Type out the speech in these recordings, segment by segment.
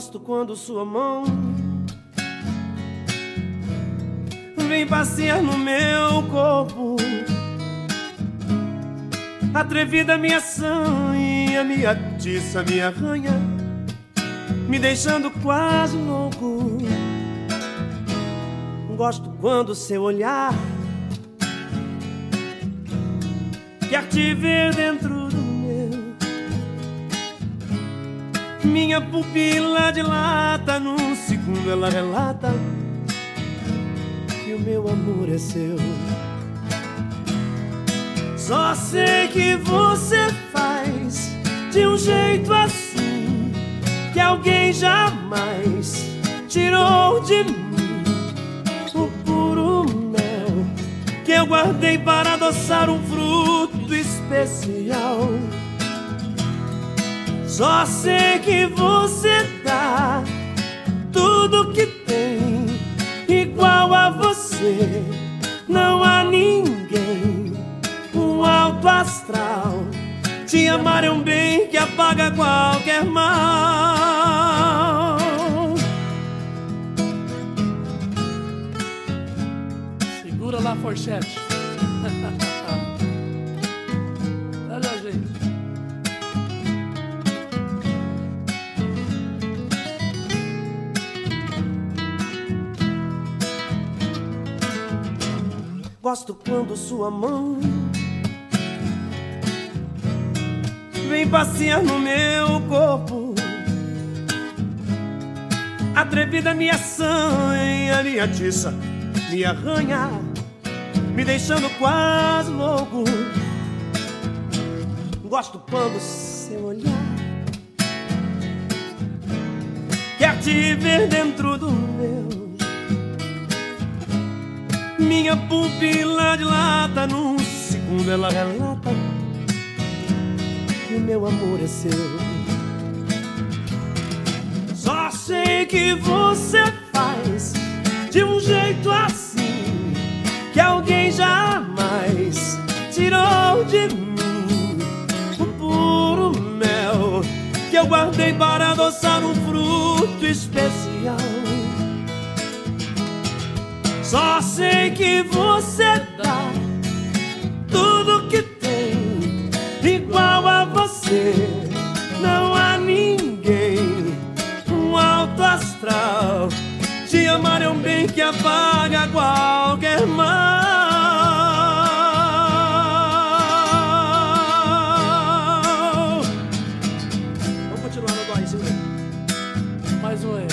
Gosto quando sua mão vem passear no meu corpo. Atrevida minha ação e a minha tiça me arranha, me deixando quase louco. Gosto quando seu olhar quer te ver dentro Minha pupila dilata, num segundo ela relata que o meu amor é seu. Só sei que você faz de um jeito assim que alguém jamais tirou de mim o puro mel que eu guardei para adoçar um fruto especial. Só sei que você dá tudo que tem, igual a você. Não há ninguém, um alto astral. Te amar é um bem que apaga qualquer mal. Segura lá, Forchete. Gosto quando sua mão vem passear no meu corpo. Atrevida minha sanha, a minha tiça me arranha, me deixando quase louco. Gosto quando seu olhar quer te ver dentro do meu. Minha pupila dilata, num segundo ela relata que o meu amor é seu. Só sei que você faz de um jeito assim que alguém jamais tirou de mim o puro mel que eu guardei para adoçar um fruto especial. Só sei que você dá tudo que tem, igual a você. Não há ninguém, um alto astral. Te amar é um bem que apaga qualquer mal. Vamos continuar. Mais um aí.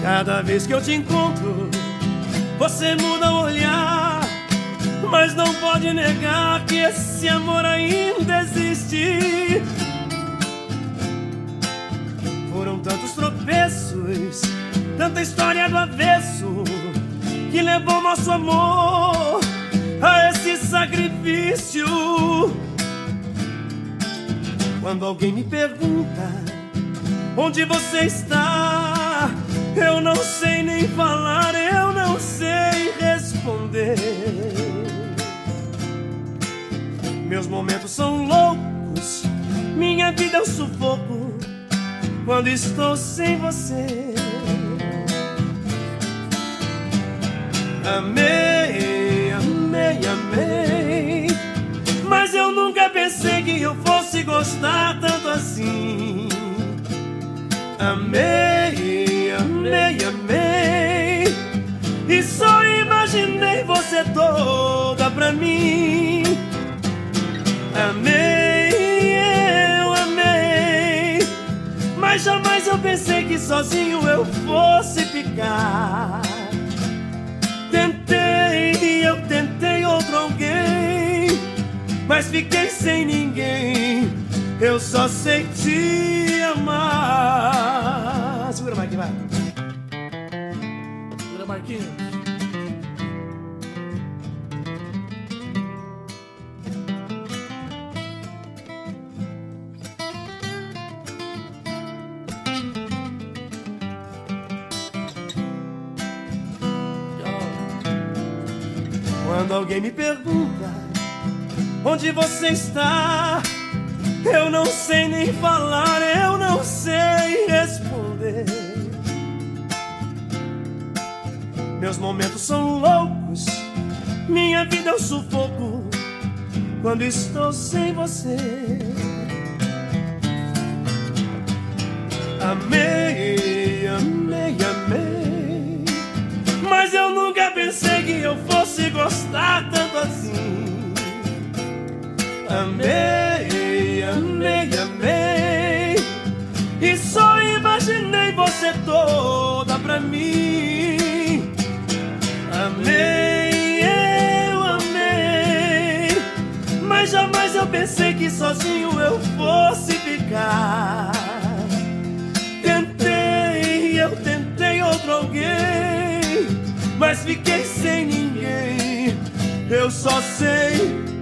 Cada vez que eu te encontro, você muda o olhar. Mas não pode negar que esse amor ainda existe. Foram tantos tropeços, tanta história do avesso, que levou nosso amor a esse sacrifício. Quando alguém me pergunta onde você está, eu não sei nem falar, não sei responder. Meus momentos são loucos, minha vida é um sufoco quando estou sem você. Amei, amei, amei, mas eu nunca pensei que eu fosse gostar tanto assim. Amei, você toda pra mim. Amei, eu amei, mas jamais eu pensei que sozinho eu fosse ficar. Tentei, eu tentei outro alguém, mas fiquei sem ninguém. Eu só sei te amar. Segura, Mike, vai. Segura, Marquinhos. Quando alguém me pergunta onde você está, eu não sei nem falar, eu não sei responder. Meus momentos são loucos, minha vida é um sufoco quando estou sem você. Amei gostar tanto assim. Amei, amei, amei. E só imaginei você toda pra mim. Amei, eu amei. Mas jamais eu pensei que sozinho eu fosse ficar. Tentei, eu tentei outro alguém. Mas fiquei sem ninguém. Eu só sei